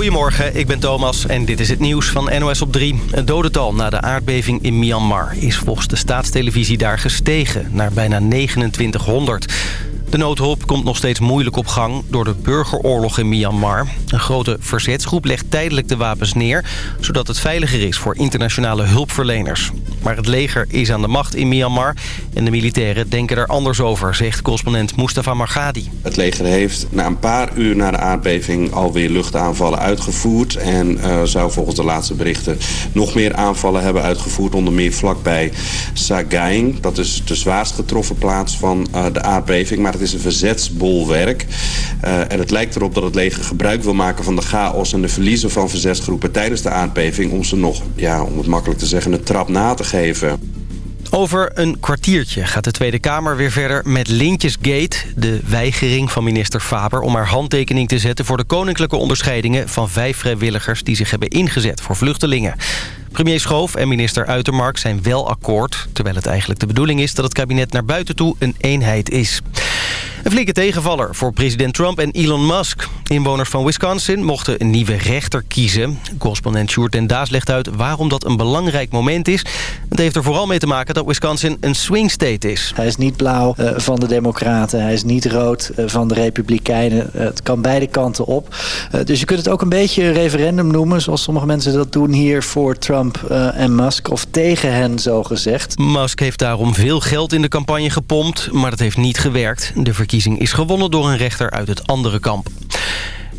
Goedemorgen, ik ben Thomas en dit is het nieuws van NOS op 3. Het dodental na de aardbeving in Myanmar is volgens de staatstelevisie daar gestegen naar bijna 2900. De noodhulp komt nog steeds moeilijk op gang door de burgeroorlog in Myanmar. Een grote verzetsgroep legt tijdelijk de wapens neer... zodat het veiliger is voor internationale hulpverleners. Maar het leger is aan de macht in Myanmar... en de militairen denken er anders over, zegt correspondent Mustafa Margadi. Het leger heeft na een paar uur na de aardbeving alweer luchtaanvallen uitgevoerd... en uh, zou volgens de laatste berichten nog meer aanvallen hebben uitgevoerd... onder meer vlakbij Sagaing. Dat is de zwaarst getroffen plaats van uh, de aardbeving... Maar het is een verzetsbolwerk. Uh, en het lijkt erop dat het leger gebruik wil maken van de chaos en de verliezen van verzetsgroepen tijdens de aardbeving... om ze nog, ja, om het makkelijk te zeggen, een trap na te geven. Over een kwartiertje gaat de Tweede Kamer weer verder met Lintjesgate. De weigering van minister Faber om haar handtekening te zetten... voor de koninklijke onderscheidingen van vijf vrijwilligers... die zich hebben ingezet voor vluchtelingen. Premier Schoof en minister Uitermark zijn wel akkoord... terwijl het eigenlijk de bedoeling is dat het kabinet naar buiten toe een eenheid is. Een flinke tegenvaller voor president Trump en Elon Musk. Inwoners van Wisconsin mochten een nieuwe rechter kiezen. Correspondent Sjoerd en Daas legt uit waarom dat een belangrijk moment is. Het heeft er vooral mee te maken dat Wisconsin een swing state is. Hij is niet blauw uh, van de democraten, hij is niet rood uh, van de republikeinen. Uh, het kan beide kanten op. dus je kunt het ook een beetje referendum noemen... zoals sommige mensen dat doen hier voor Trump en Musk... of tegen hen, zo gezegd. Musk heeft daarom veel geld in de campagne gepompt... maar dat heeft niet gewerkt. De verkiezing is gewonnen door een rechter uit het andere kamp.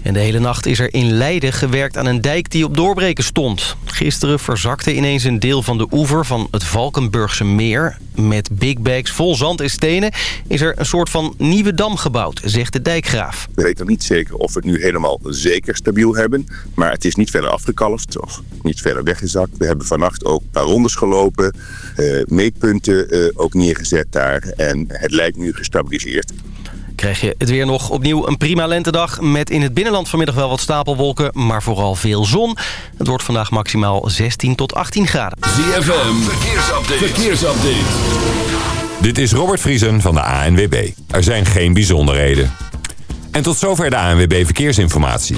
En de hele nacht is er in Leiden gewerkt aan een dijk die op doorbreken stond. Gisteren verzakte ineens een deel van de oever van het Valkenburgse meer. Met big bags vol zand en stenen is er een soort van nieuwe dam gebouwd, zegt de dijkgraaf. We weten niet zeker of we het nu helemaal zeker stabiel hebben. Maar het is niet verder afgekalfd of niet verder weggezakt. We hebben vannacht ook een paar rondes gelopen, uh, meetpunten uh, ook neergezet daar. En het lijkt nu gestabiliseerd krijg je het weer nog opnieuw een prima lentedag... met in het binnenland vanmiddag wel wat stapelwolken, maar vooral veel zon. Het wordt vandaag maximaal 16 tot 18 graden. ZFM, verkeersupdate. verkeersupdate. Dit is Robert Vriesen van de ANWB. Er zijn geen bijzonderheden. En tot zover de ANWB Verkeersinformatie.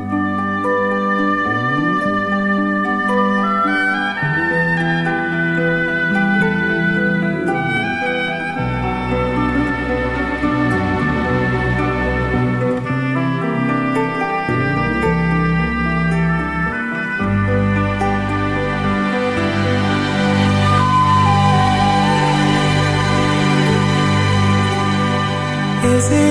Is it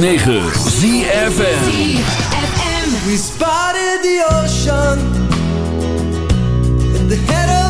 106.9 ZFM We spotted the ocean In the head of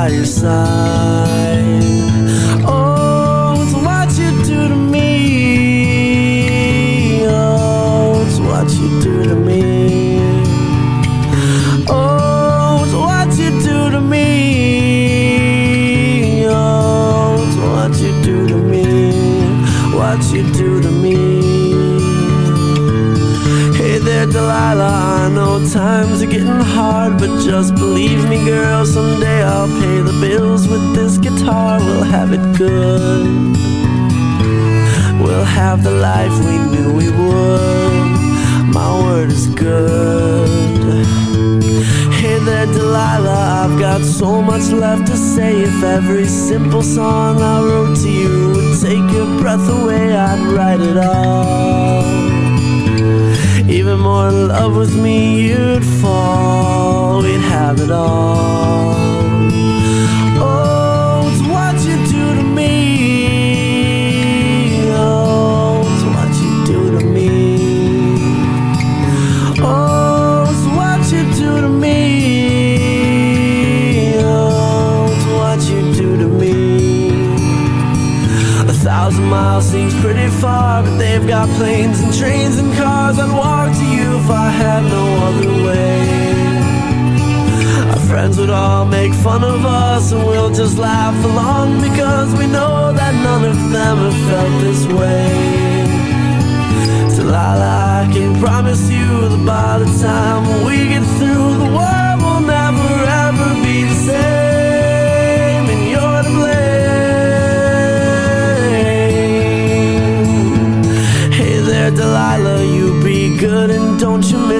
By your side. Simple song I wrote to you would take your breath away, I'd write it all. Even more in love with me, fun of us, and we'll just laugh along because we know that none of them have felt this way. Delilah, I can promise you that by the time